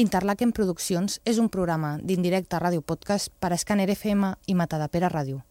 Interlaken Produccions és un programa d'indirecte ràdio podcast per a Scanner FM i Matadepera Ràdio.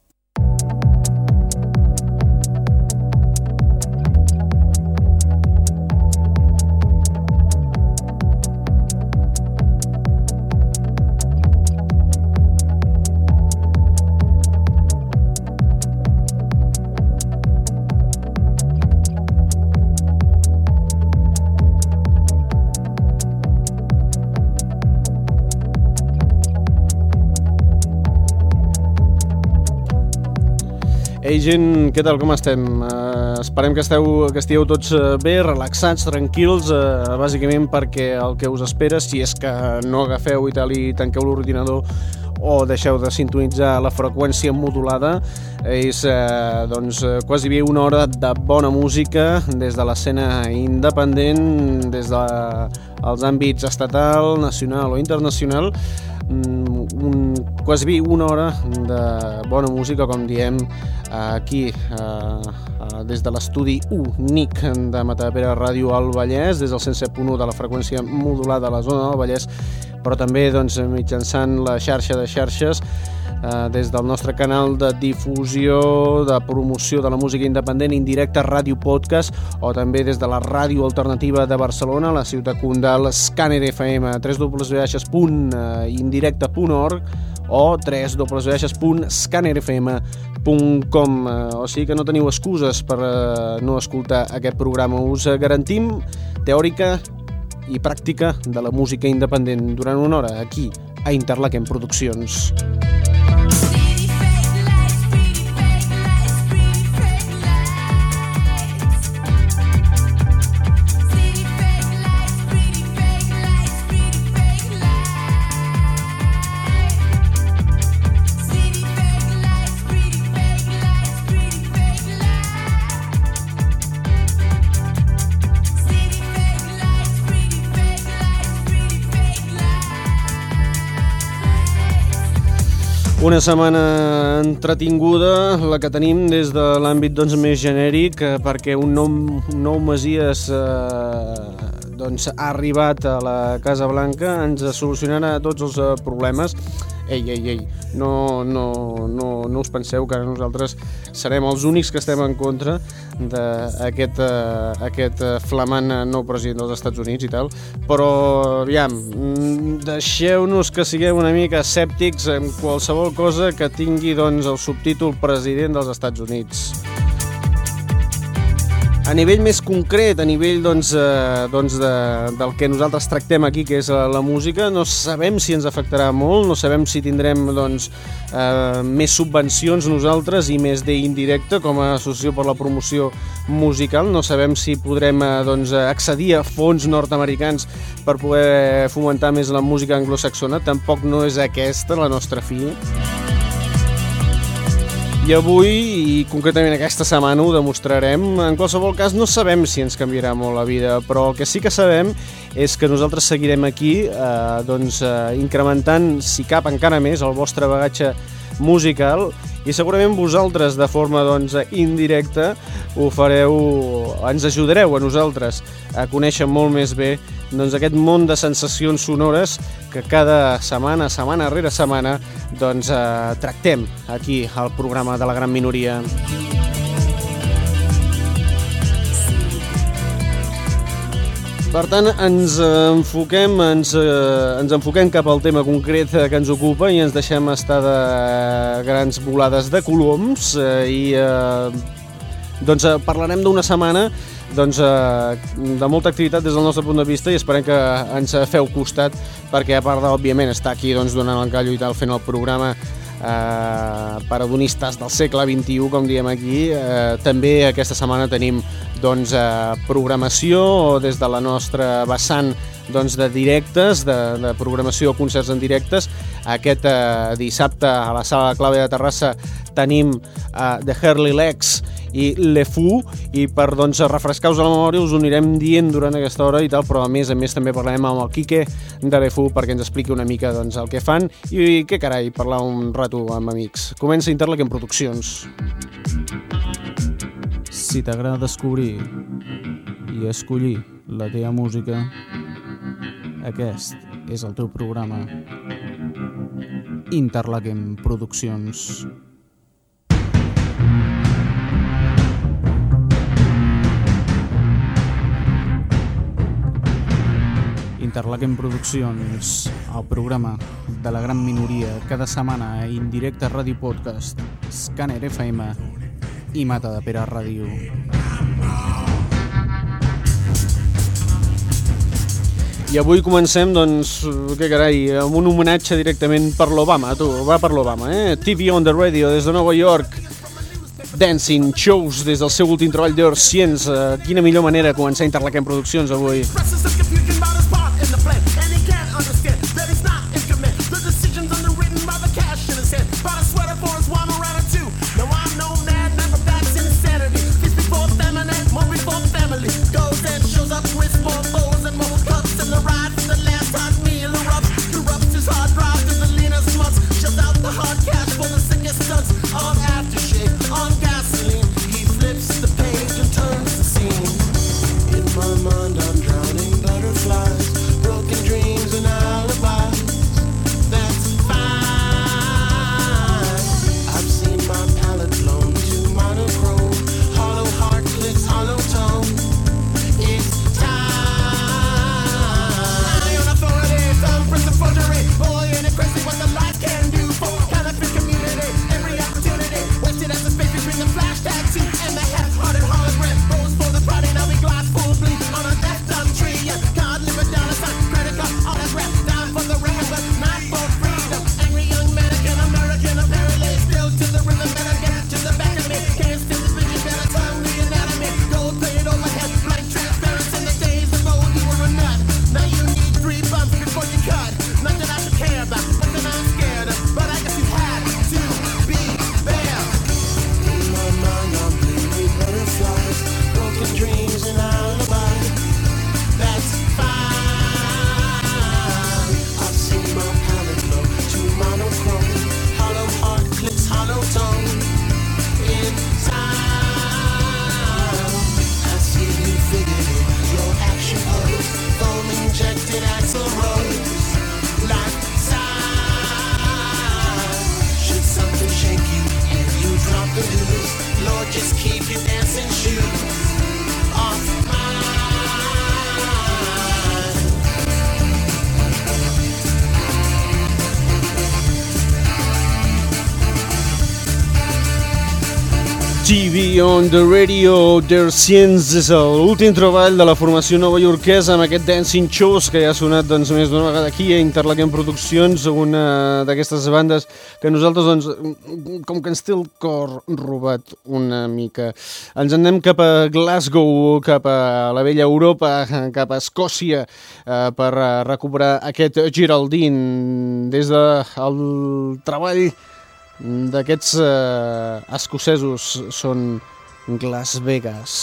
Ei gent, què tal, com estem? Uh, esperem que, esteu, que estigueu tots uh, bé, relaxats, tranquils, uh, bàsicament perquè el que us espera, si és que no agafeu i tal i tanqueu l'ordinador o deixeu de sintonitzar la freqüència modulada, és eh, doncs, quasi bé una hora de bona música des de l'escena independent, des dels de, àmbits estatal, nacional o internacional, un, quasi una hora de bona música, com diem, aquí, eh, des de l'estudi únic de Matapera Ràdio al Vallès, des del 107.1 de la freqüència modulada a la zona del Vallès, però també doncs, mitjançant la xarxa de xarxes eh, des del nostre canal de difusió, de promoció de la música independent, indirecte Ràdio Podcast, o també des de la Ràdio Alternativa de Barcelona, la ciutat condal Scanner FM, www.indirecte.org o www.scannerfm.com o sigui que no teniu excuses per eh, no escoltar aquest programa. Us garantim teòrica i pràctica de la música independent durant una hora aquí a Interlaken Produccions. Una setmana entretinguda, la que tenim des de l'àmbit doncs, més genèric, eh, perquè un nou, un nou Masies eh, doncs, ha arribat a la Casa Blanca, ens solucionarà tots els eh, problemes. Ei, ei, ei, no, no, no, no us penseu que nosaltres serem els únics que estem en contra d'aquest uh, aquest uh, flamant nou president dels Estats Units i tal, però aviam, mm, deixeu-nos que siguem una mica escèptics en qualsevol cosa que tingui doncs, el subtítol president dels Estats Units. A nivell més concret, a nivell doncs, eh, doncs de, del que nosaltres tractem aquí, que és la, la música, no sabem si ens afectarà molt, no sabem si tindrem doncs, eh, més subvencions nosaltres i més d'indirecte com a associació per la promoció musical, no sabem si podrem eh, doncs, accedir a fons nord-americans per poder fomentar més la música anglosaxona, tampoc no és aquesta la nostra fi. I avui, i concretament aquesta setmana, ho demostrarem. En qualsevol cas, no sabem si ens canviarà molt la vida, però el que sí que sabem és que nosaltres seguirem aquí eh, doncs, eh, incrementant, si cap encara més, el vostre bagatge musical i segurament vosaltres de forma doncs, indirecta ho fareu, ens ajudareu a nosaltres a conèixer molt més bé doncs, aquest món de sensacions sonores que cada setmana, setmana rere setmana, doncs, eh, tractem aquí al programa de la gran minoria. Per tant, ens enfoquem, ens, eh, ens enfoquem cap al tema concret que ens ocupa i ens deixem estar de grans volades de coloms eh, i eh, doncs, eh, parlarem d'una setmana doncs, eh, de molta activitat des del nostre punt de vista i esperem que ens feu costat perquè a part d'òbviament estar aquí doncs, donant el callo i tal fent el programa eh, per adonistes del segle XXI, com diem aquí. Eh, també aquesta setmana tenim doncs, eh, programació des de la nostra vessant doncs, de directes, de, de programació, concerts en directes. Aquest eh, dissabte a la sala de clave de Terrassa tenim eh, The Hurley Legs i Le Fou i per doncs, refrescar-vos la memòria us ho anirem dient durant aquesta hora i tal, però a més a més també parlarem amb el Quique de Le Fou perquè ens expliqui una mica doncs, el que fan i què carai, parlar un rato amb amics. Comença Interlaken Produccions. Si t'agrada descobrir i escollir la teva música, aquest és el teu programa. Interlaquem Produccions. Interlaquem Produccions, el programa de la gran minoria, cada setmana a Indirecte Ràdio Podcast, Scanner FM i Mata de Pere Ràdio. I avui comencem, doncs, què carai, amb un homenatge directament per l'Obama, tu, va per l'Obama, eh? TV on the Radio, des de Nova York, Dancing Shows, des del seu últim treball d'Earth Science. Uh, quina millor manera començar a Interlaquem Produccions avui. TV on the Radio, Their Scenes és l'últim treball de la formació nova iorquesa amb aquest Dancing Shows que ja ha sonat doncs, més d'una vegada aquí a Interlaquem Produccions, una d'aquestes bandes que nosaltres, doncs, com que ens té el cor robat una mica. Ens anem cap a Glasgow, cap a la vella Europa, cap a Escòcia, eh, per recuperar aquest Geraldine des del de treball d'aquests eh, escocesos són Las Vegas.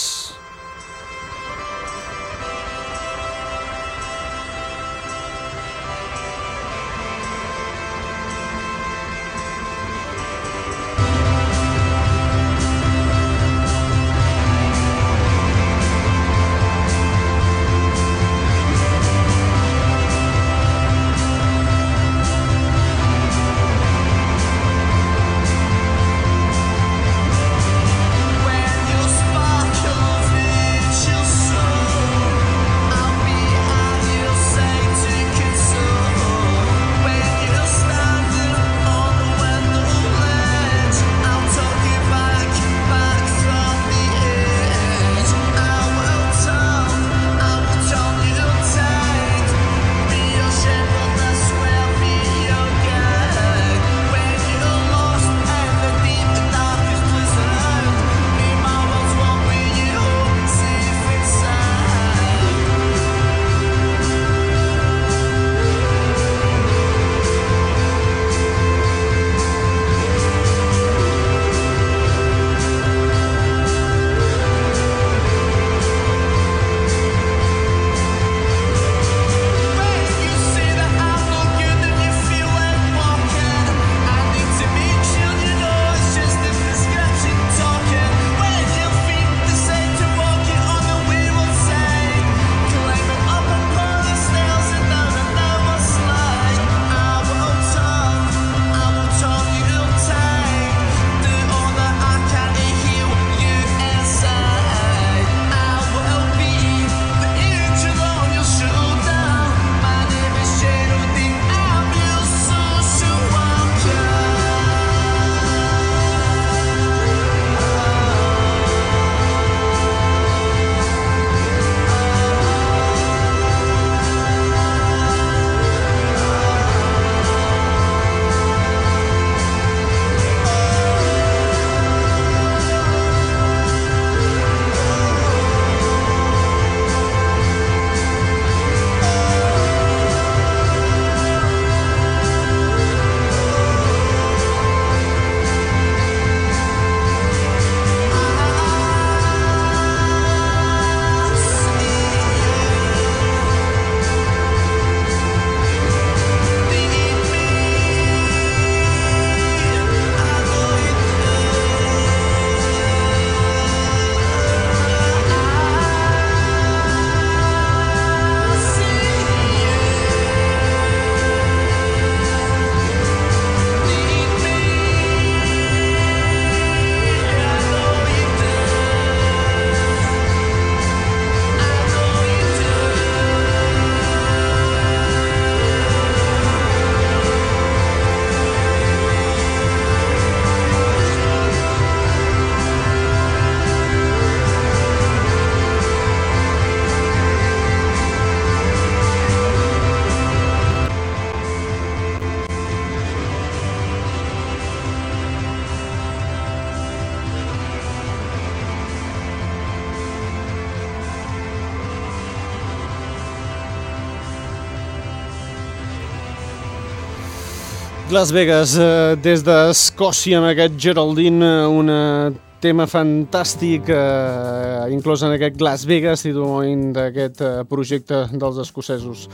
Las Vegas, eh, des d'Escòcia amb aquest Geraldine, eh, un eh, tema fantàstic eh, inclòs en aquest Las Vegas, títol d'aquest eh, projecte dels escocesos.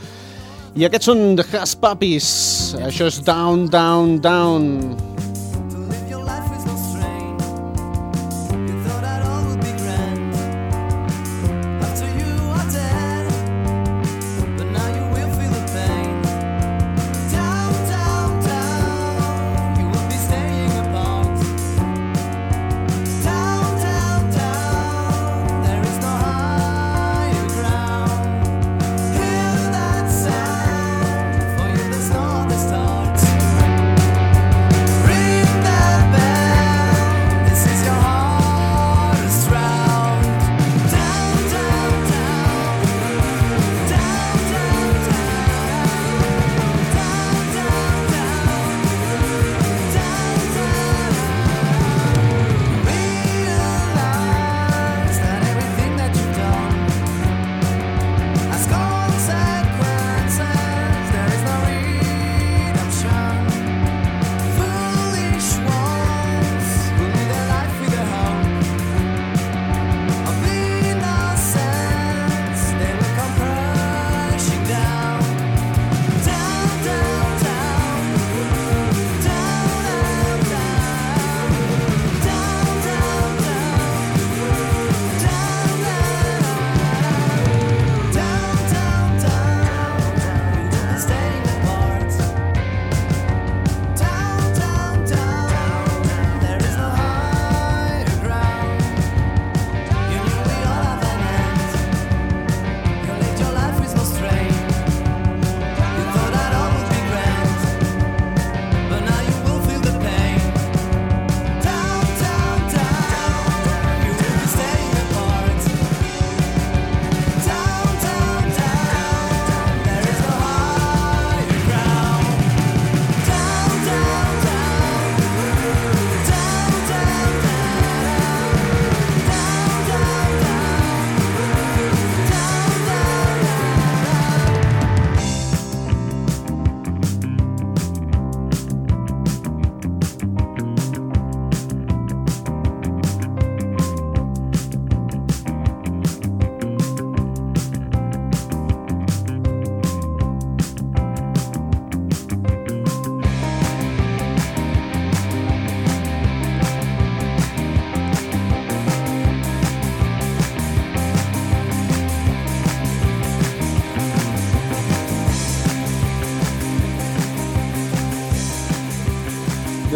I aquests són The Has Puppies, això és Down, Down, Down.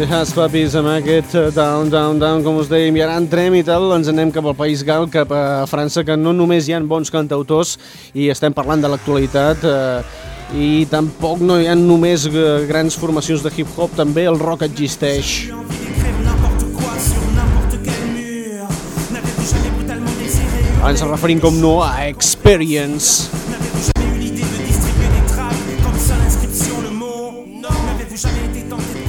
Has Puppies amb aquest eh, Down, Down, Down, com us dèiem, i ara entrem i tal, ens anem cap al País Gal, cap a França, que no només hi ha bons cantautors i estem parlant de l'actualitat, eh, i tampoc no hi ha només eh, grans formacions de hip-hop, també el rock existeix. Ens referim com no a Experience. geste, pour la beauté du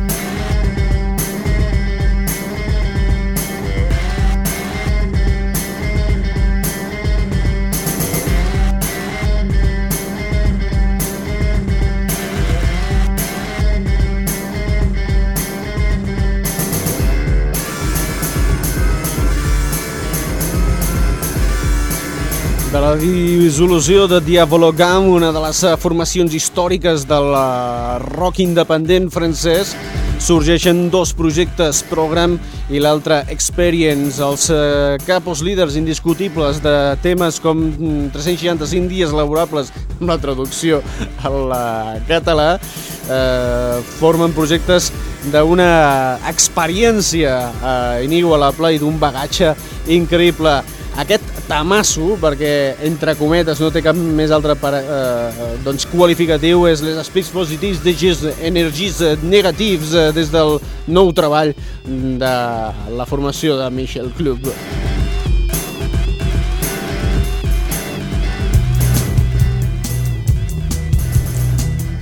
De la dissolució de Diabolo Gam, una de les eh, formacions històriques del eh, rock independent francès, sorgeixen dos projectes, Program i l'altre Experience, els eh, capos líders indiscutibles de temes com mm, 365 dies laborables, amb la traducció al català, eh, formen projectes d'una experiència eh, inigualable i d'un bagatge increïble. Aquest tamasso, perquè entre cometes no té cap més altre per, eh, doncs qualificatiu, és les aspectes positius de gest, energies eh, negatius eh, des del nou treball de la formació de Michel Club.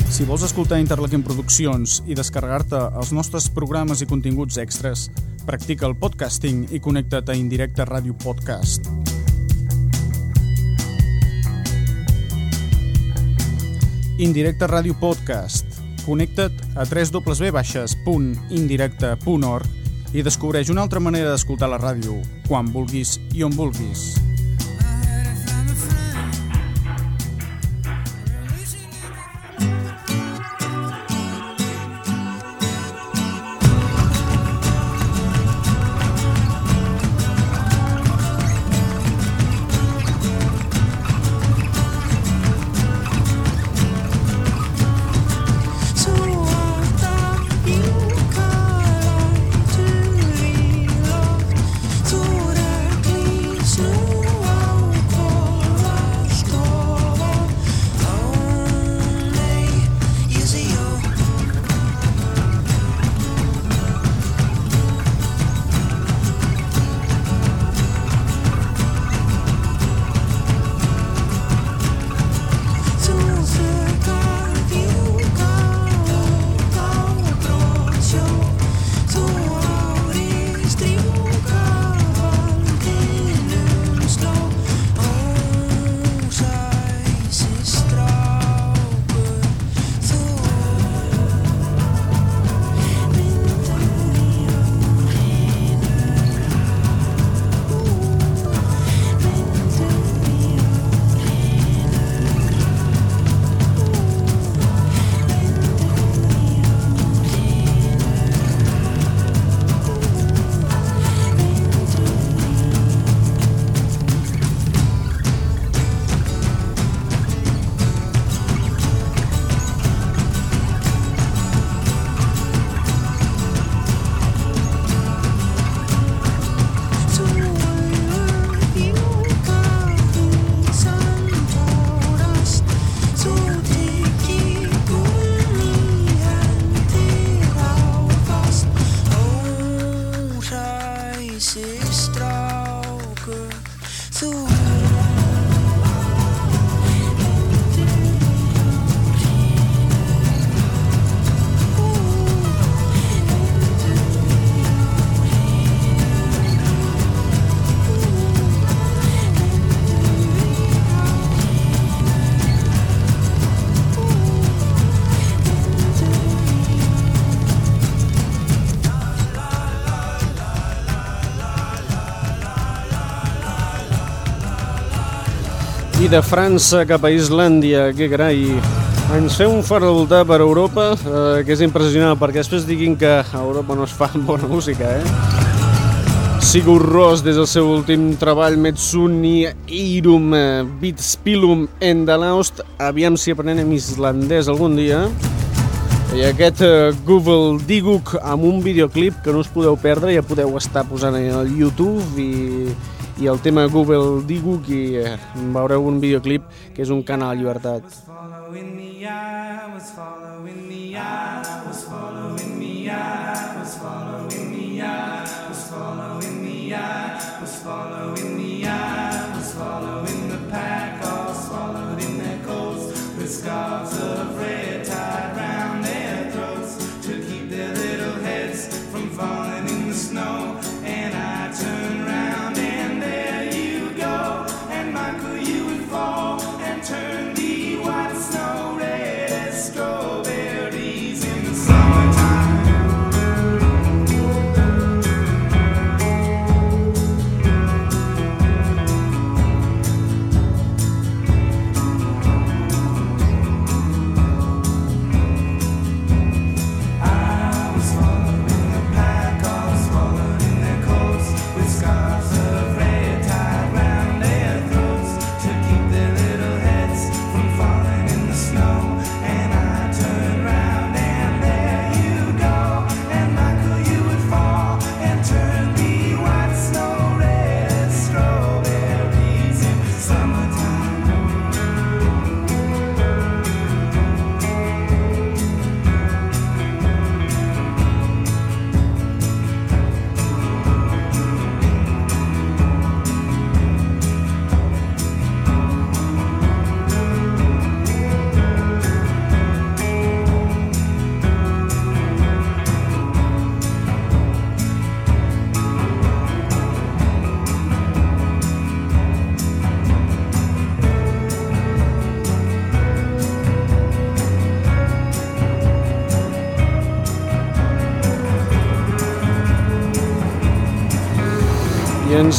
Si vols escoltar Interlaken Produccions i descarregar-te els nostres programes i continguts extras, practica el podcasting i connecta't a Indirecte Ràdio Podcast. Indirecte Ràdio Podcast. Connecta't a www.indirecte.org i descobreix una altra manera d'escoltar la ràdio, quan vulguis i on vulguis. De França cap a Islàndia, que carai... Ens fem un fort de voltar per Europa, eh, que és impressionant, perquè després diguin que a Europa no es fa bona música, eh? Sigur Ros, des del seu últim treball, Metsuni Irum eh, Bitspilum Endalaust, aviam si aprenem islandès algun dia. I aquest eh, Google Diguk amb un videoclip que no us podeu perdre, ja podeu estar posant al YouTube i, i el tema Google Diguk i eh, veureu un videoclip que és un canal llibertat. following the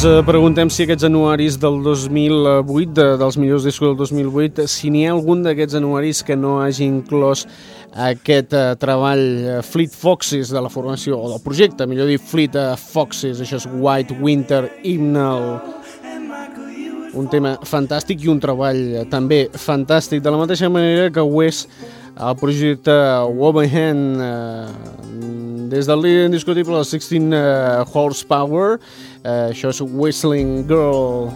ens eh, preguntem si aquests anuaris del 2008, de, dels millors discos del 2008, si n'hi ha algun d'aquests anuaris que no hagi inclòs aquest eh, treball eh, Fleet Foxes de la formació, o del projecte, millor dir Fleet eh, Foxes, això és White Winter Hymnal, un tema fantàstic i un treball eh, també fantàstic, de la mateixa manera que ho és el projecte Wobenhand, eh, des del líder indiscutible del 16 eh, Horsepower, eh, això és Whistling Girl.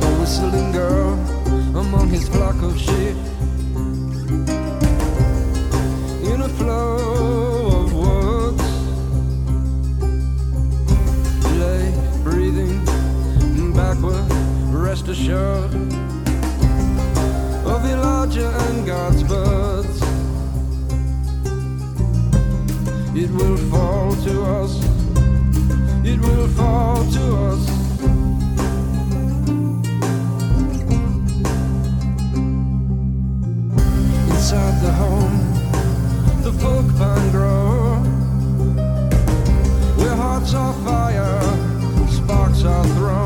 a whistling girl among his flock of sheep. In a flow rest assured of Elijah and God's birds. It will fall to us. It will fall to us. inside the home, the folk pine grow. Where hearts are fire, sparks are thrown.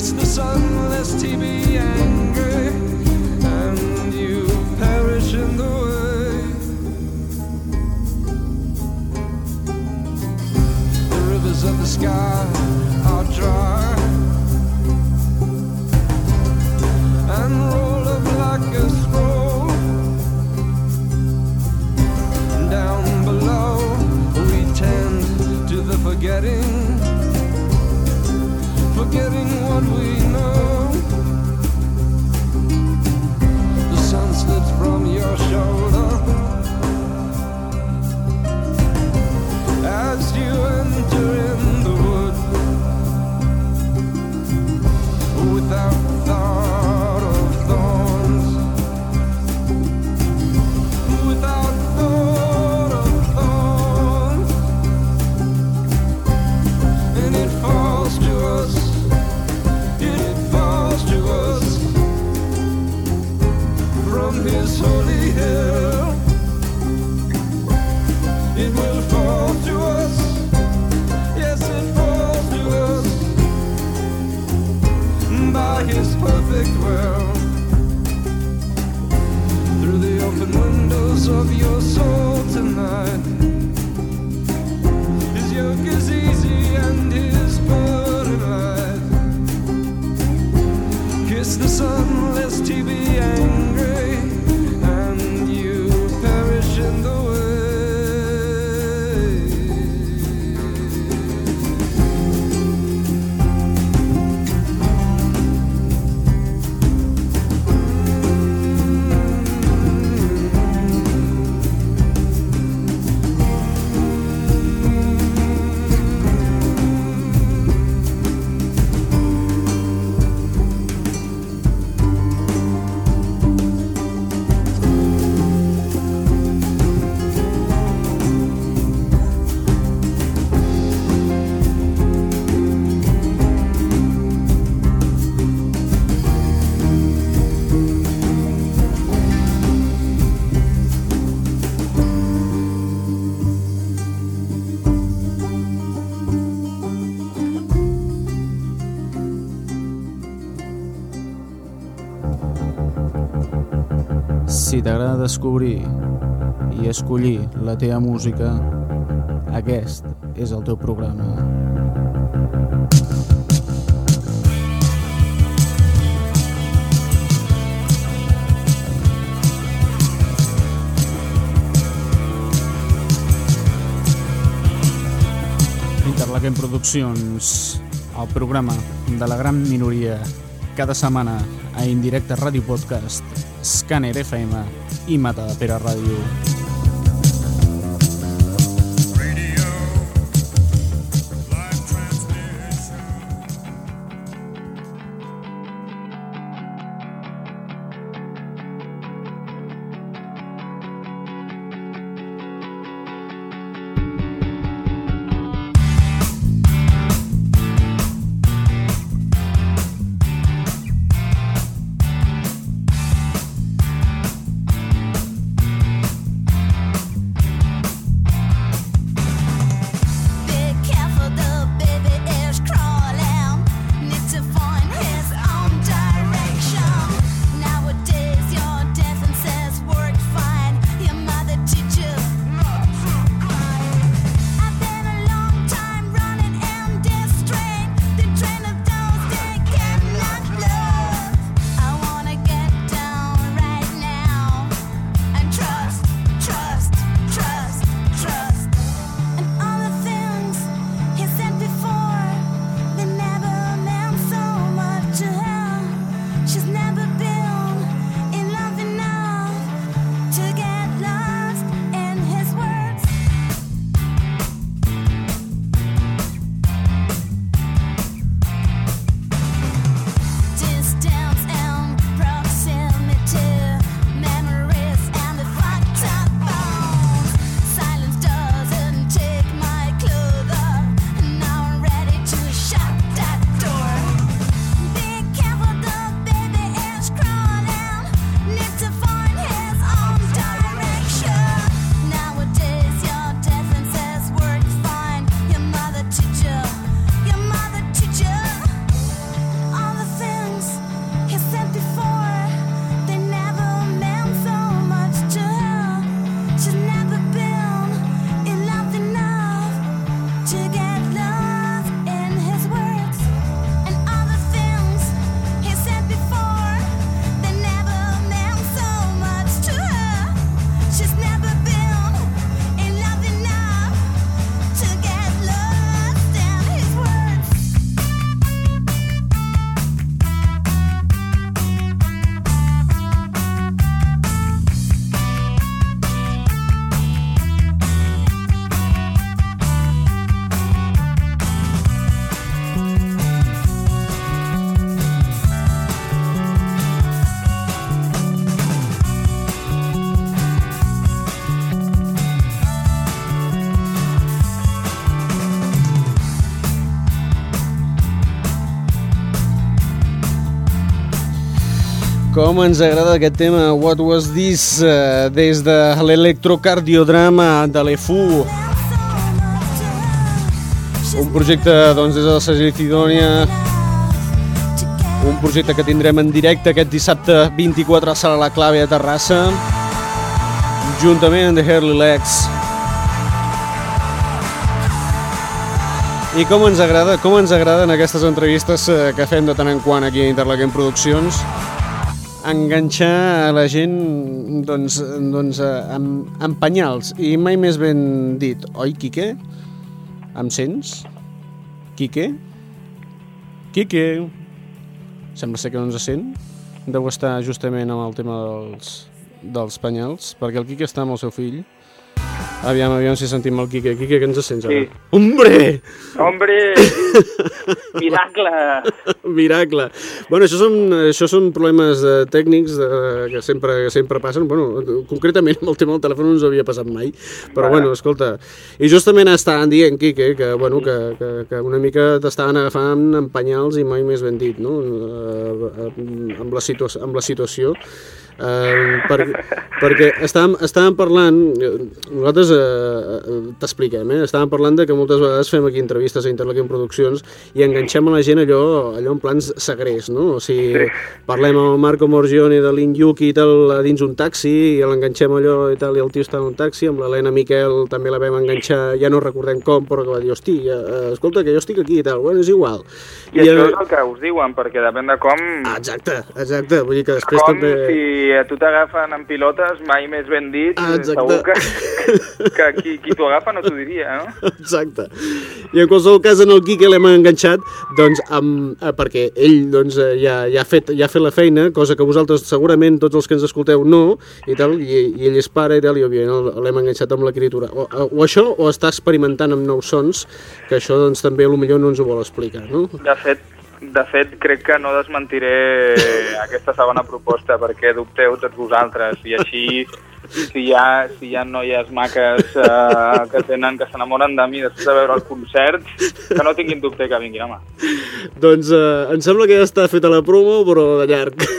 Kiss the he be angry and you perish in the way. The rivers of the sky T'agrada descobrir i escollir la teva música, aquest és el teu programa. Interlaquem Produccions, el programa de la gran minoria, cada setmana a Indirecte Ràdio Podcast, Scanner FM i Mata de Pere Ràdio. Com ens agrada aquest tema What Was This? Eh, des de l'electrocardiodrama de l'EFU un projecte doncs, des de la Segell Cidònia. Un projecte que tindrem en directe aquest dissabte 24 a Sala La Clave a Terrassa. Juntament amb The Hurley Legs. I com ens agrada, com ens agraden aquestes entrevistes eh, que fem de tant en quant aquí a Interlaquem Produccions enganxar a la gent doncs, doncs, eh, amb, amb penyals i mai més ben dit, oi Quique? Em sents? Quique? Quique? Sembla ser que no ens sent. Deu estar justament amb el tema dels, dels penyals, perquè el Quique està amb el seu fill. Aviam, aviam si sentim el Quique. Quique, que ens sents ara? Sí. Hombre! Hombre, miracle. Miracle. Bueno, això són, això són problemes eh, tècnics eh, que, sempre, que sempre passen. Bueno, concretament amb el tema del telèfon no ens havia passat mai. Però bueno, escolta, i justament estaven dient, Quique, que, bueno, que, que, que una mica t'estaven agafant amb penyals i mai més ben dit, no? Eh, eh, amb, la amb la situació. Eh, per, perquè estàvem, estàvem parlant, eh, nosaltres eh, eh, t'expliquem, eh? estàvem parlant de que moltes vegades fem aquí entrevistes a Interlaquem Produccions i enganxem a la gent allò, allò en plans segrers, no? O sigui, sí. parlem amb Marco Morgione de l'Inyuki i tal dins un taxi i l'enganxem allò i tal, i el tio està en un taxi, amb l'Helena Miquel també la vam enganxar, ja no recordem com, però que va dir, hosti, eh, escolta, que jo estic aquí i tal, bueno, és igual. I, I això és el que us diuen, perquè depèn de com... Exacte, exacte, vull dir que després com també... si a tu t'agafen en pilotes, mai més ben dit, Ah, exacte. segur que, que qui, qui t'ho agafa no t'ho diria, no? Exacte. I en qualsevol cas en el Quique l'hem enganxat doncs, amb, eh, perquè ell doncs, eh, ja, ja, ha fet, ja ha fet la feina, cosa que vosaltres segurament tots els que ens escolteu no, i, tal, i, i ell és pare i tal, i òbviament l'hem enganxat amb l'escriptura. O, o això, o està experimentant amb nous sons, que això doncs, també potser no ens ho vol explicar, no? De fet, de fet, crec que no desmentiré aquesta segona proposta perquè dubteu tots vosaltres i així si hi ha, si hi ha noies maques eh, que tenen que s'enamoren de mi després de veure el concert, que no tinguin dubte que vinguin, home. Doncs eh, em sembla que ja està feta la promo, però de llarg.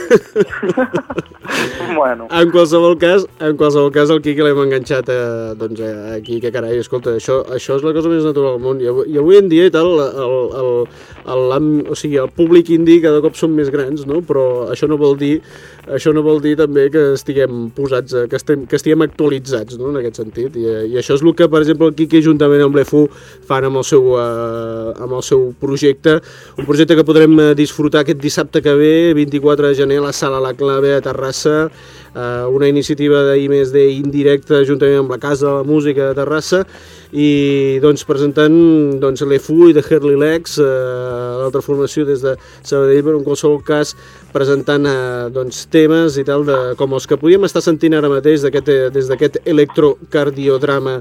Bueno, En qualsevol cas, en qualsevol cas el Quique l'hem enganxat eh, doncs, eh, aquí, que carai, escolta, això, això és la cosa més natural del món. I avui, i avui en dia i tal, el, el, el, el, o sigui, el públic indi cada cop són més grans, no? però això no vol dir això no vol dir també que estiguem posats, a- que, estem, que estiguem actualitzats no? en aquest sentit. I, eh, I això és el que, per exemple, el Quique juntament amb l'EFU fan amb el, seu, eh, amb el seu projecte, un projecte que podrem eh, disfrutar aquest dissabte que ve, 24 de gener, a la Sala La Clave a Terrassa, eh, una iniciativa d'IMSD indirecta juntament amb la Casa de la Música de Terrassa i doncs presentant doncs, l'EFU i de Herley Legs, eh, l'altra formació des de Sabadell, però en qualsevol cas presentant eh, doncs, temes i tal, de, com els que podíem estar sentint ara mateix eh, des d'aquest electrocardiodrama.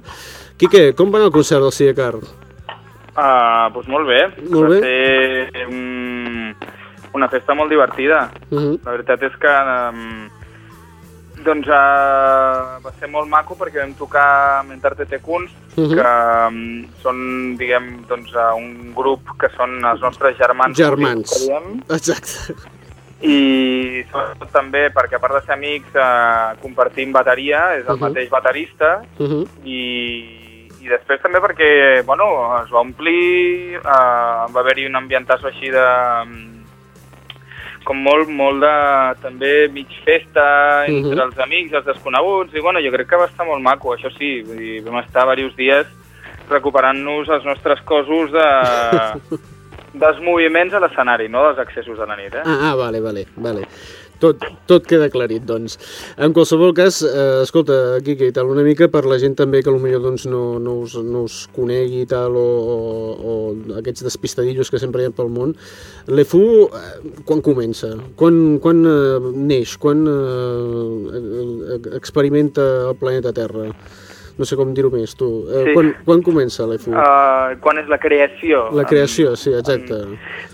Quique, com va anar el concert del Sidecar? uh, doncs molt bé. Molt Va bé. ser um, una festa molt divertida. Uh -huh. La veritat és que um, doncs uh, va ser molt maco perquè vam tocar amb Intertete Kunst, Mhm. que um, són, diguem, doncs, uh, un grup que són els nostres germans. Germans. diem, Exacte. I sobretot també perquè a part de ser amics uh, compartim bateria, és el Mhm. mateix baterista, Uh -huh. i, i després també perquè bueno, es va omplir, eh, va haver-hi un ambientasso així de mm, com molt, molt de també mig festa entre Mhm. els amics els desconeguts i bueno, jo crec que va estar molt maco, això sí, vull dir, vam estar diversos dies recuperant-nos els nostres cossos de, dels moviments a l'escenari, no dels accessos a la nit, eh? Ah, ah, vale, vale, vale. Tot, tot queda aclarit, doncs. En qualsevol cas, eh, escolta, Quique, i tal, una mica per la gent també que potser doncs, no, no, us, no us conegui i tal, o, o, o aquests despistadillos que sempre hi ha pel món, l'EFU, eh, quan comença? Quan, quan eh, neix? Quan eh, eh, experimenta el planeta Terra? No sé com dir-ho més, tu. Eh, Sí. quan, quan comença l'EFU? Uh, quan és la creació? la creació, sí, exacte.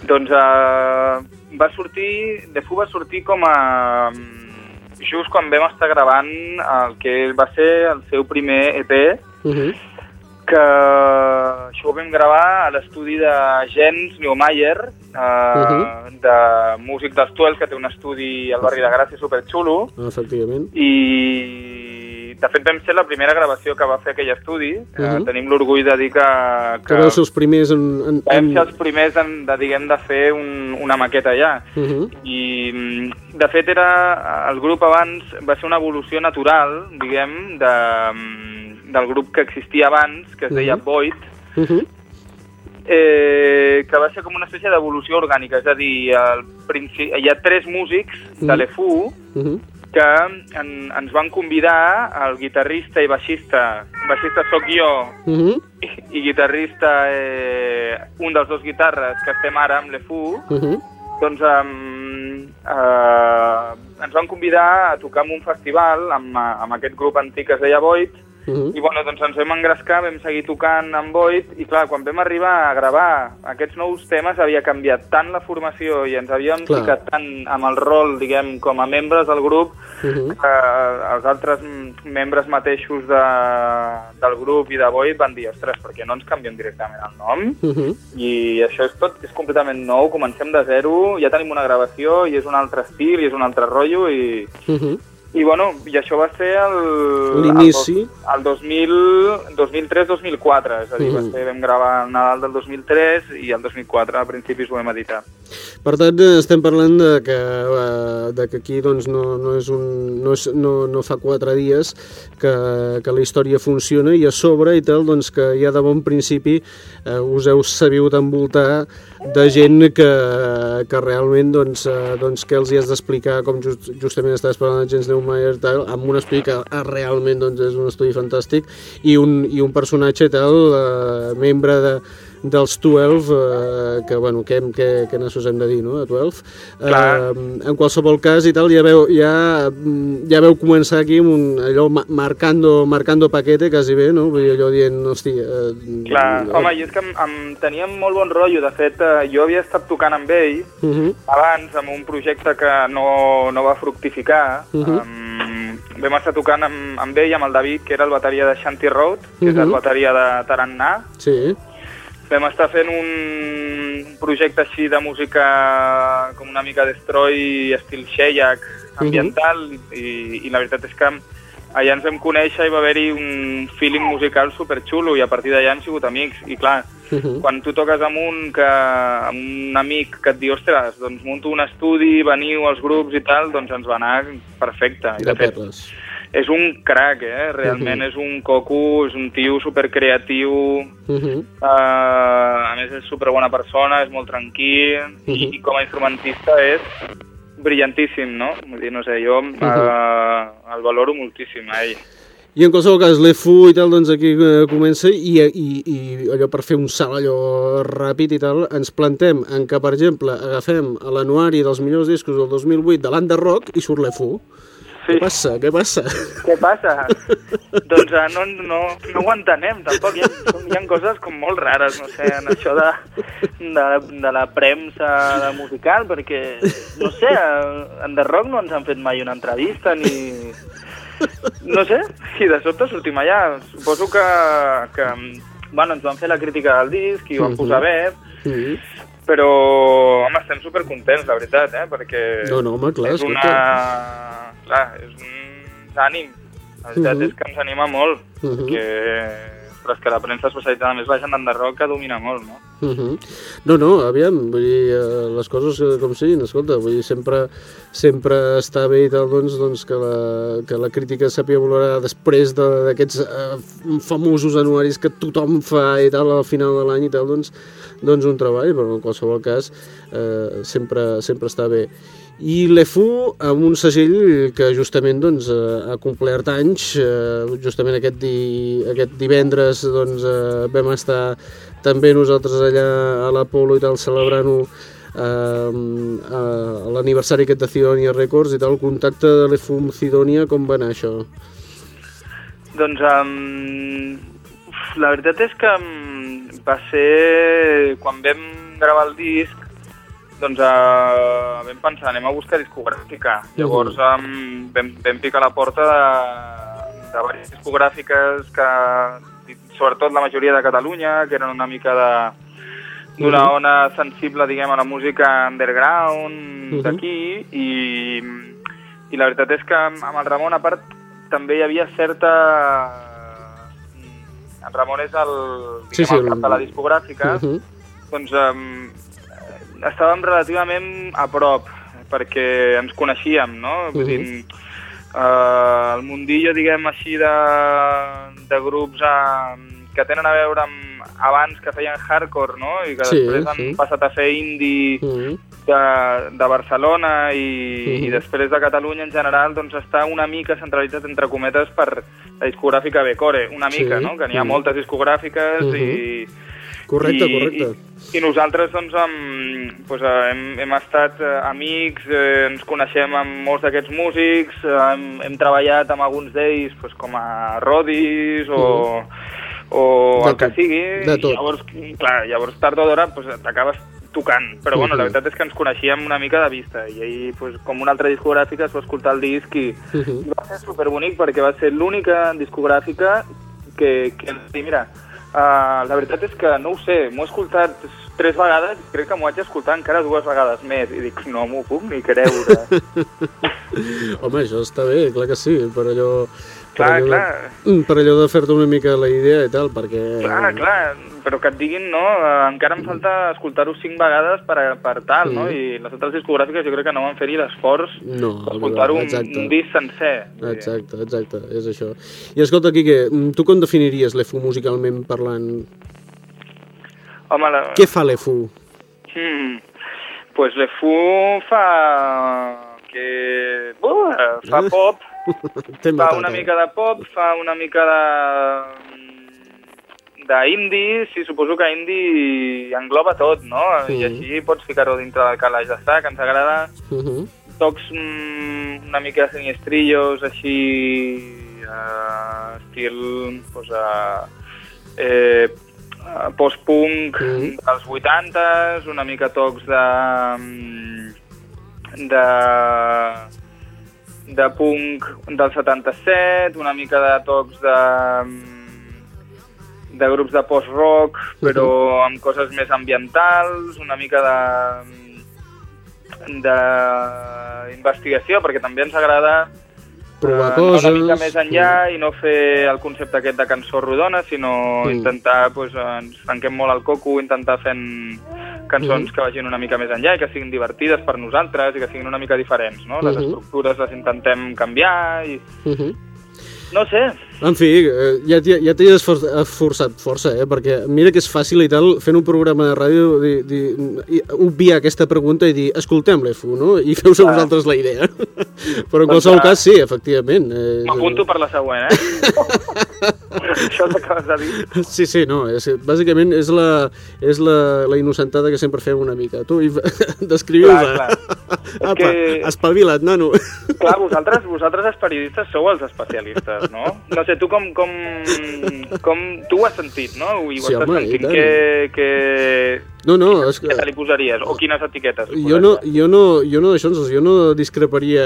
Doncs uh, va sortir, The Fu va sortir com a... just quan vam estar gravant el que va ser el seu primer EP Uh -huh. que això ho vam gravar a l'estudi de Jens Neumayer, eh, Mhm. de músic dels Tuels, que té un estudi al barri de Gràcia superxulo, Efectivament. i de fet vam ser la primera gravació que va fer aquell estudi. Uh Mhm. tenim l'orgull de dir que... Que vau ser els primers en... en, Vam en... ser els primers en, de, diguem, de fer un, una maqueta allà. Uh -huh. I, de fet, era, el grup abans va ser una evolució natural, diguem, de, del grup que existia abans, que es deia Mhm. Void, Uh -huh. eh, que va ser com una espècie d'evolució orgànica, és a dir, al principi, hi ha tres músics de Mhm. l'EFU Uh -huh. Que en, ens van convidar, el guitarrista i baixista, baixista sóc jo Uh -huh. i, i guitarrista eh, un dels dos guitarres que estem ara amb l'EFU, Uh -huh. doncs um, eh, ens van convidar a tocar en un festival amb, amb aquest grup antic que es deia Void, Uh -huh. i bueno, doncs ens vam engrescar, vam seguir tocant amb Void, i clar, quan vam arribar a gravar aquests nous temes havia canviat tant la formació i ens havíem Clar. ficat tant amb el rol, diguem, com a membres del grup, Uh -huh. que els altres membres mateixos de, del grup i de Void van dir, ostres, per què no ens canviem directament el nom? Uh -huh. I això és tot, és completament nou, comencem de zero, ja tenim una gravació i és un altre estil i és un altre rotllo i, Uh -huh. I bueno, i això va ser el... L'inici. El, dos- el 2000 2003-2004, és a dir, Mhm. va ser, vam gravar el Nadal del 2003 i el 2004 a principis ho vam editar. Per tant, estem parlant de que, eh, de que aquí doncs, no, no, és un, no, és, no, no fa quatre dies que, que la història funciona i a sobre i tal, doncs, que ja de bon principi eh, us heu sabut envoltar de gent que, que realment doncs, eh, doncs, que els hi has d'explicar com just, justament estaves parlant de Jens Neumayer tal, amb un estudi que realment doncs, és un estudi fantàstic i un, i un personatge tal, eh, membre de, dels 12, eh, que, bueno, què, què, què nassos hem de dir, no?, de 12. Clar. Eh, en qualsevol cas i tal, ja veu, ja, ja veu començar aquí amb un, allò ma- marcando, marcando paquete, quasi bé, no? Vull dir, allò dient, hosti... Eh, Clar, home, i és que em, em teníem molt bon rotllo, de fet, eh, jo havia estat tocant amb ell Uh -huh, abans amb un projecte que no, no va fructificar. Mhm. um, vam estar tocant amb, amb ell, amb el David, que era el bateria de Shanty Road, que és el Mhm. bateria de Tarannà. sí. Vam estar fent un projecte així de música com una mica destroy, estil Sheyak, ambiental, i, i la veritat és que allà ens vam conèixer i va haver-hi un feeling musical superxulo i a partir d'allà hem sigut amics. I clar, Uh -huh. quan tu toques amb un, que, amb un amic que et diu, ostres, doncs munto un estudi, veniu als grups i tal, doncs ens va anar perfecte. I De de fet, perles. És un crac, eh? Realment és un coco, és un tio supercreatiu, Uh -huh. uh, a més és super bona persona, és molt tranquil, i, Mhm. i com a instrumentista és brillantíssim, no? Vull dir, no sé, jo Mhm. uh, el valoro moltíssim a ell. I en qualsevol cas, l'EFU i tal, doncs aquí eh, comença i, i, i allò per fer un salt allò ràpid i tal, ens plantem en que, per exemple, agafem l'anuari dels millors discos del 2008 de l'Under Rock i surt l'EFU. Sí. Què passa? Què passa? Què passa? doncs uh, no, no, no ho entenem, tampoc. Hi ha, hi ha coses com molt rares, no sé, en això de, de, de la premsa musical, perquè, no sé, eh, en The Rock no ens han fet mai una entrevista, ni... No sé, i de sobte sortim allà. Suposo que, que bueno, ens van fer la crítica del disc i ho van Mhm. posar bé, Mm. Però, home, estem supercontents, la veritat, eh? Perquè No, no, home, clar, és una... escolta. Clar, és un ànim. La veritat Mhm. és que ens anima molt, Mhm. que... però és que la premsa especialitzada més la gent d'enderroc domina molt, no? Uh -huh. No, no, aviam, vull dir, eh, les coses eh, com siguin, escolta, vull dir, sempre, sempre està bé i tal, doncs, doncs que, la, que la crítica sàpiga valorar després de- d'aquests eh, famosos anuaris que tothom fa i tal al final de l'any i tal, doncs, doncs un treball, però en qualsevol cas eh, sempre, sempre està bé. I l'EFU amb un segell que justament doncs, eh, ha complert anys, eh, justament aquest, di, aquest divendres doncs, eh, vam estar també nosaltres allà a l'Apolo i tal celebrant-ho eh, l'aniversari aquest de Cidonia Records i tal, el contacte de l'EFU amb Cidonia, com va anar això? Doncs um, la veritat és que um, va ser... Quan vam gravar el disc, doncs uh, vam pensar, anem a buscar discogràfica. Llavors um, vam, vam picar la porta de, de diverses discogràfiques que sobretot la majoria de Catalunya, que eren una mica de d'una Mhm. ona sensible, diguem, a la música underground Mhm. d'aquí i, i la veritat és que amb el Ramon, a part, també hi havia certa... El Ramon és el, Sí, diguem, sí, el cap de la discogràfica, Mhm. doncs um, estàvem relativament a prop, perquè ens coneixíem, no? Vull Mhm. dir, uh, el mundillo, diguem així, de, de grups uh, que tenen a veure amb abans que feien hardcore, no? I que Sí, després han sí. passat a fer indie Mhm. De, de Barcelona i, Mhm. i després de Catalunya en general doncs està una mica centralitzat entre cometes per la discogràfica Becore, una Sí. mica, no? Que n'hi ha Mhm. moltes discogràfiques Mhm. i... Correcte, i, correcte. I, i nosaltres doncs, amb, doncs, hem, hem estat eh, amics, eh, ens coneixem amb molts d'aquests músics, eh, hem, hem treballat amb alguns d'ells doncs, com a rodis o, o Mhm. De el que tot, sigui. de i tot. Llavors, clar, llavors tard o d'hora doncs, t'acabes tocant. Però bueno, la veritat és que ens coneixíem una mica de vista i ahir, doncs, com una altra discogràfica, es va escoltar el disc i, Mhm. i va ser superbonic perquè va ser l'única discogràfica que, que ens dir, mira, uh, la veritat és que no ho sé, m'ho he escoltat tres vegades i crec que m'ho haig d'escoltar encara dues vegades més. I dic, no m'ho puc ni creure. Home, això està bé, clar que sí, per allò... per clar, allò clar, Mm, Per allò de fer-te una mica la idea i tal, perquè... clar, clar, però que et diguin, no, uh, encara em falta escoltar-ho cinc vegades per, per tal, no? Mm. I les altres discogràfiques jo crec que no van fer-hi l'esforç No, d'escoltar un, un disc sencer. Exacte, exacte, és això. I escolta, Quique, mm, tu com definiries l'EFU musicalment parlant? Home, la... Què fa l'EFU? Hmm. Pues le Fu fa que uh, fa Eh? pop, fa una eh? mica de pop, fa una mica de d'indie, sí, suposo que indie engloba tot, no? I Mm. així pots ficar-ho dintre del calaix d'estar, que ens agrada Mhm. tocs mm, una mica siniestrillos, així, uh, estil, pues, uh, eh, post-punk Mhm. dels 80s, una mica tocs de... mm, de de punk del 77, una mica de tocs de mm, de grups de post-rock, però amb coses més ambientals, una mica de d'investigació, perquè també ens agrada Provar coses... una mica més enllà i no fer el concepte aquest de cançó rodona, sinó Mm. intentar, doncs, ens tanquem molt al coco, intentar fent cançons Mm. que vagin una mica més enllà i que siguin divertides per nosaltres i que siguin una mica diferents, no? Les Mhm. estructures les intentem canviar i... Mhm. No sé, En fi, eh, ja, ja t'hi has for- forçat força, eh? perquè mira que és fàcil i tal, fent un programa de ràdio, di, di, obviar aquesta pregunta i dir, escoltem l'EFU, no? I feu-vos Clar. vosaltres la idea. Però en Doncs qualsevol cas, sí, efectivament. Eh, m'apunto per la següent, eh? Això que acabes de dir. Sí, sí, no, és, bàsicament és la, és la, la innocentada que sempre fem una mica. Tu, descriviu-la. És Apa, que- espavila't, nano. Clar, vosaltres, vosaltres els periodistes sou els especialistes, no? No sé, tu com, com, com tu ho has sentit, no? I ho Sí, estàs home, i sentint. tant. Què, què, No, no, és que... li posaries? O quines etiquetes? Jo no, jo no, jo no d'això, jo no discreparia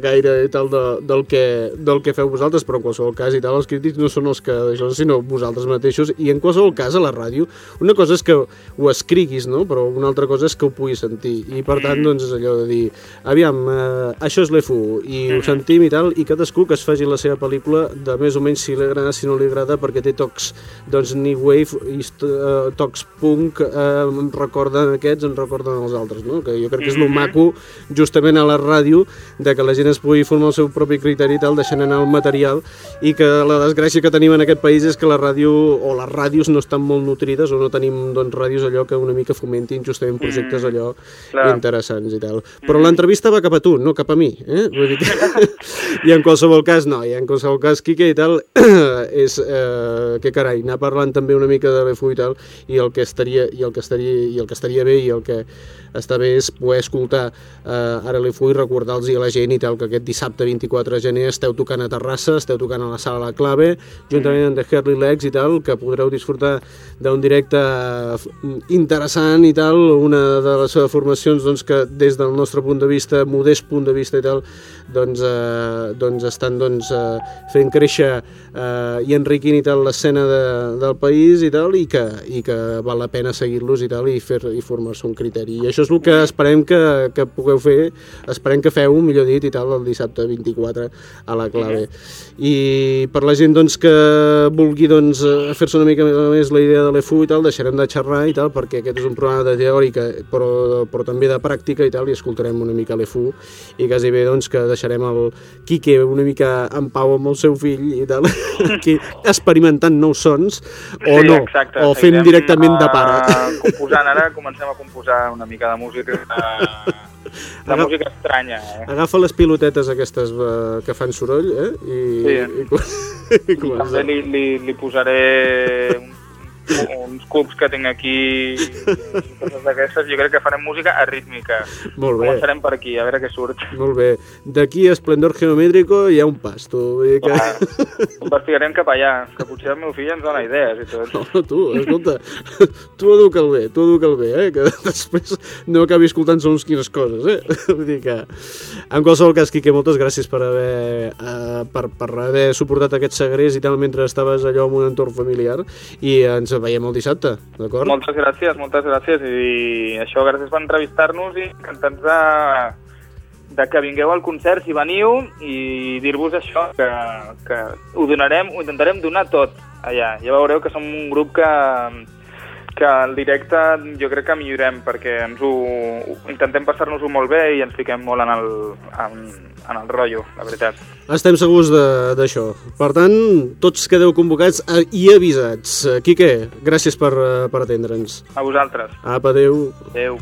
gaire i tal de, del, que, del que feu vosaltres, però en qualsevol cas i tal, els crítics no són els que d'això, sinó vosaltres mateixos, i en qualsevol cas a la ràdio, una cosa és que ho escriguis, no? però una altra cosa és que ho puguis sentir, i per tant, doncs és allò de dir, aviam, eh, això és l'EFU, i ho sentim i tal, i cadascú que es faci la seva pel·lícula de més o menys si li agrada, si no li agrada, perquè té tocs, doncs, new wave, i, uh, tocs punk, eh, em recorden aquests, em recorden els altres, no? Que jo crec que és lo maco, justament a la ràdio, de que la gent es pugui formar el seu propi criteri i tal, deixant anar el material, i que la desgràcia que tenim en aquest país és que la ràdio, o les ràdios no estan molt nutrides, o no tenim, doncs, ràdios allò que una mica fomentin justament projectes allò Clar. interessants i tal. Però l'entrevista va cap a tu, no cap a mi, eh? Vull dir que... I en qualsevol cas, no, i en qualsevol cas, Quique i tal, és, eh, que carai, anar parlant també una mica de l'EFU i tal, i el que estaria, i el que estaria estaria, i el que estaria bé i el que està bé és poder escoltar eh, ara l'EFU i recordar-los a la gent i tal que aquest dissabte 24 de gener esteu tocant a Terrassa, esteu tocant a la sala La Clave, juntament amb The Hurley Legs i tal, que podreu disfrutar d'un directe interessant i tal, una de les formacions doncs, que des del nostre punt de vista, modest punt de vista i tal, doncs, eh, doncs estan doncs, eh, fent créixer eh, i enriquint i tal l'escena de, del país i tal, i que, i que val la pena seguir-los i tal, i, fer, i formar-se un criteri. I això és el que esperem que, que pugueu fer, esperem que feu, millor dit, i tal, el dissabte 24 a la clave. I per la gent doncs, que vulgui doncs, fer-se una mica més la idea de l'EFU i tal, deixarem de xerrar i tal, perquè aquest és un programa de teòrica, però, però també de pràctica i tal, i escoltarem una mica l'EFU, i quasi bé doncs, que deixarem el Quique una mica en pau amb el seu fill i tal, aquí experimentant nous sons, o sí, no, exacte. o fent Seguirem, directament de pare. eh, composant, ara comencem a composar una mica de música, eh, de Aga- música estranya. Eh? Agafa les pilotetes aquestes eh, que fan soroll, eh? I, Sí. i, i, i I també li, li, li posaré un, uns cubs que tinc aquí coses d'aquestes. Jo crec que farem música arrítmica. Molt bé, Començarem per aquí, a veure què surt. molt bé. D'aquí a Esplendor Geomètrico hi ha un pas, tu. Vull dir que... Clar, investigarem cap allà, que potser el meu fill ens dona idees i tot. No, tu, escolta, tu educa'l bé, tu educa'l bé, eh? que després no acabi escoltant segons quines coses, eh? Vull dir que... En qualsevol cas, Quique, moltes gràcies per haver, eh, per, per haver suportat aquest segrés i tal mentre estaves allò en un entorn familiar i ens veiem el dissabte, d'acord? Moltes gràcies, moltes gràcies. I això, gràcies per entrevistar-nos i encantats de, de que vingueu al concert, si veniu, i dir-vos això, que, que ho donarem, ho intentarem donar tot allà. Ja veureu que som un grup que, que al directe jo crec que millorem perquè ens ho, intentem passar-nos-ho molt bé i ens fiquem molt en el, en, en el rotllo, la veritat. Estem segurs de- d'això. Per tant, tots quedeu convocats i avisats. Quique, gràcies per, eh, per atendre'ns. A vosaltres. Apa, adeu. Adéu.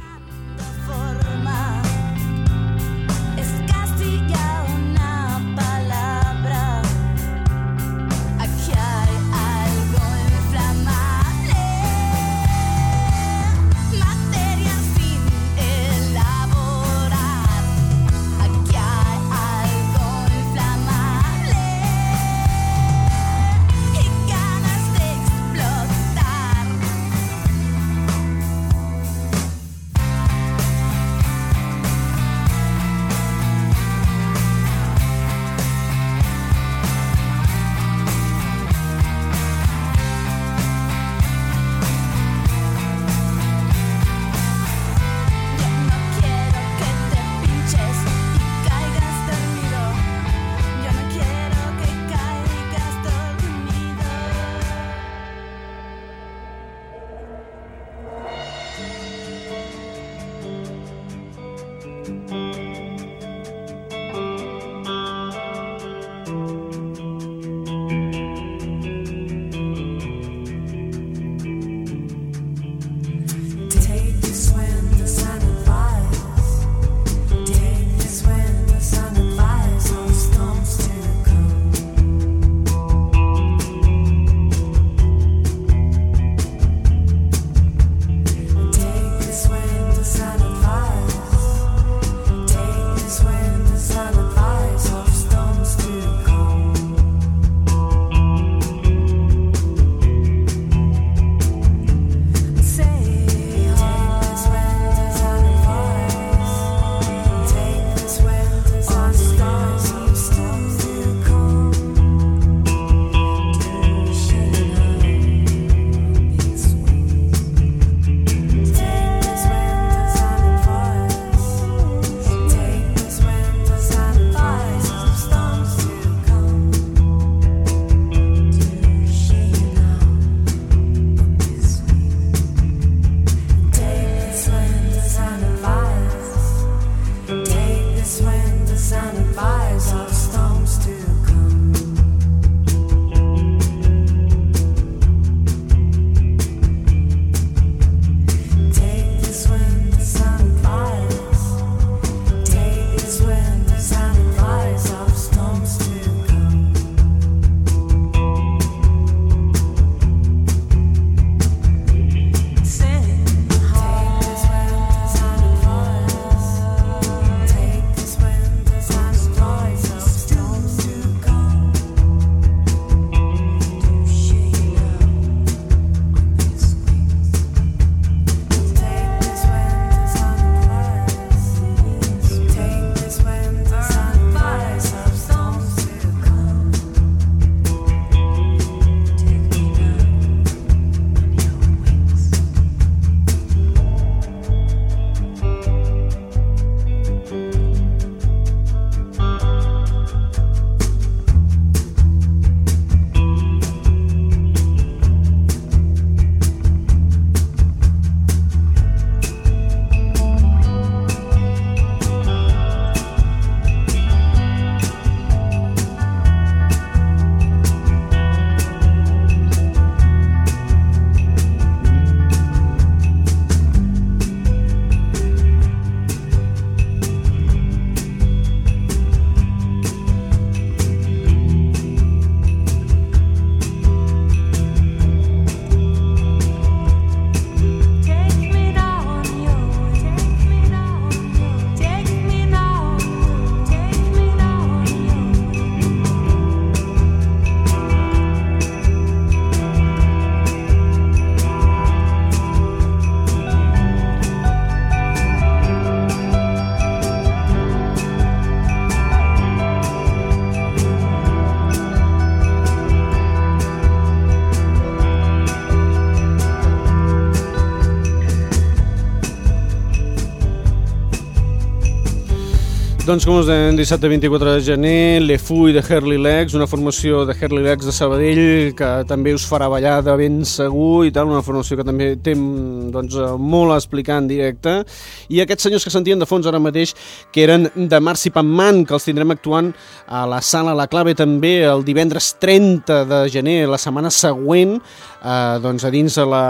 Doncs, com us deien, dissabte 24 de gener, Le Fui de Herli Legs, una formació de Herli Legs de Sabadell que també us farà ballar de ben segur i tal, una formació que també té doncs, eh, molt a explicar en directe. I aquests senyors que sentien de fons ara mateix, que eren de Marcipan Man, que els tindrem actuant a la sala La Clave també el divendres 30 de gener, la setmana següent, eh, doncs a dins de la,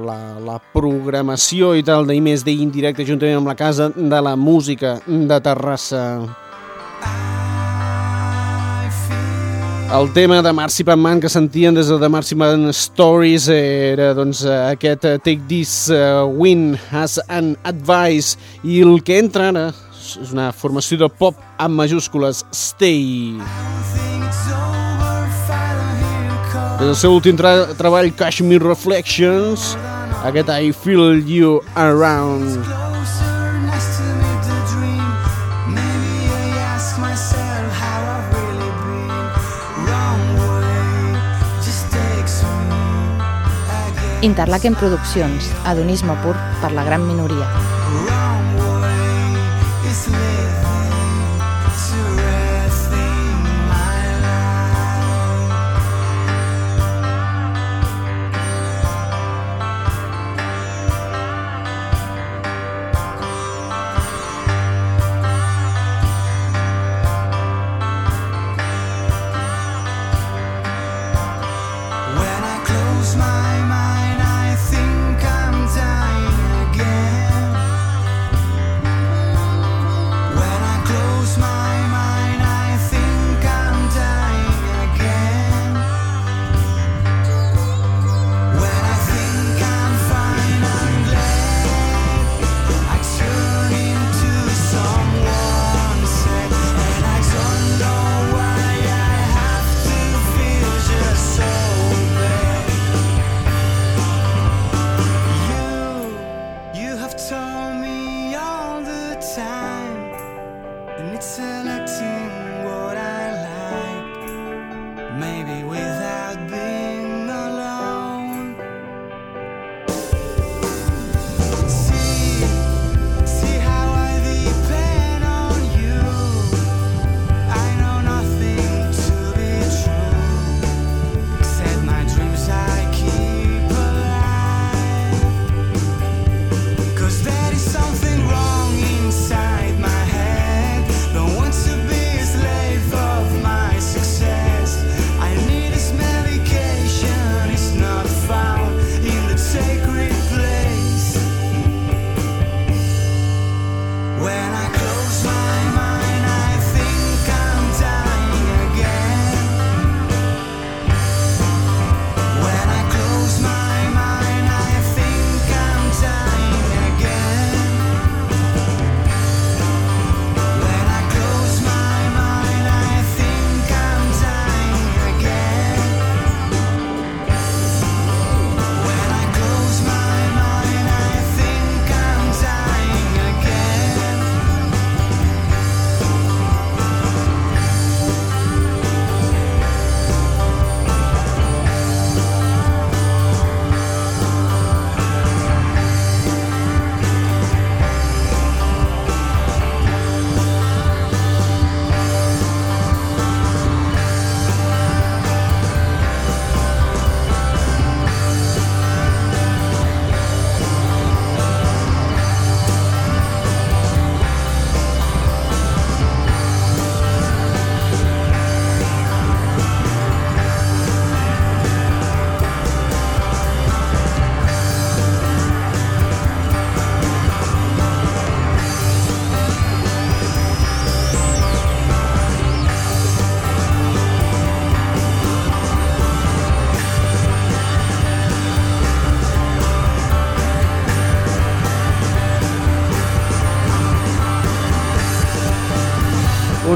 la, la programació i tal d'ahir més d'ahir indirecte juntament amb la Casa de la Música de Terrassa. El tema de Marcipan Man que sentien des de The Marcipan Stories era doncs, eh, aquest eh, Take This uh, Win as an Advice i el que entra ara és una formació de pop amb majúscules Stay. Des del seu últim tra treball Kashmir Reflections aquest I Feel You Around. Interlaken Produccions, adonisme pur per la gran minoria.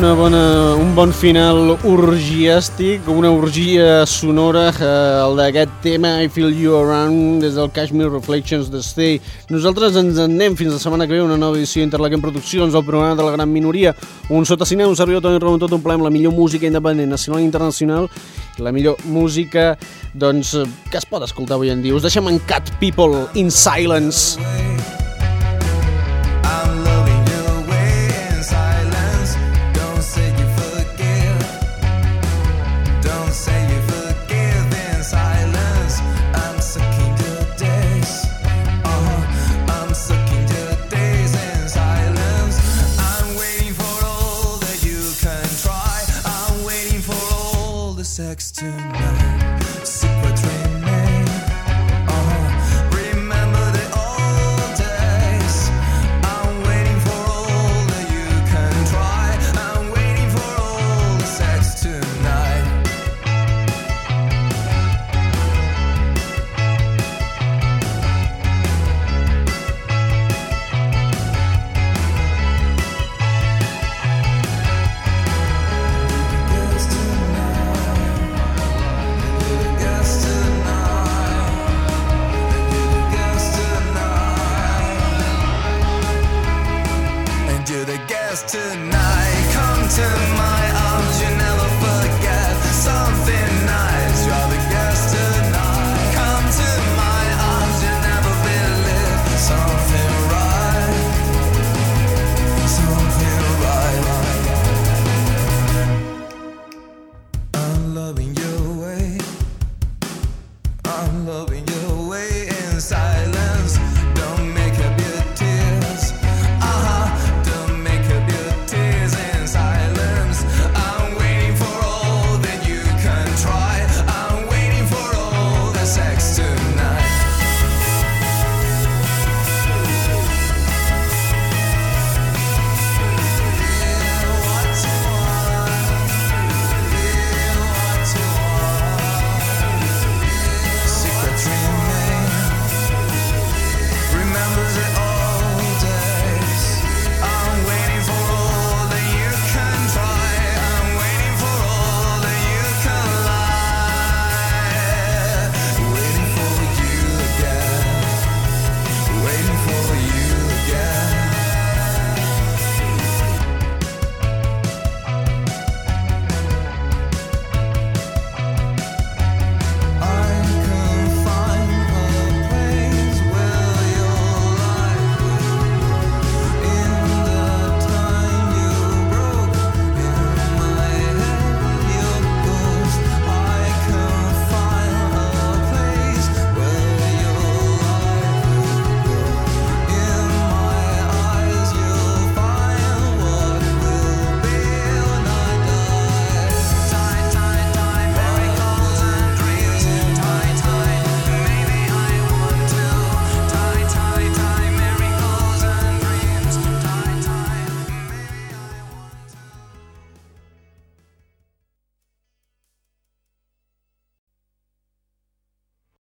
Una bona, un bon final orgiàstic, una orgia sonora, eh, el d'aquest tema I Feel You Around des del Kashmir Reflections de Stay. Nosaltres ens en anem fins la setmana que ve una nova edició d'Interlaquem Produccions, el programa de la gran minoria, un sota cine, un servidor Toni Ramon, tot un ple amb la millor música independent, nacional i internacional, la millor música doncs, que es pot escoltar avui en dia. Us deixem en Cat People in silence.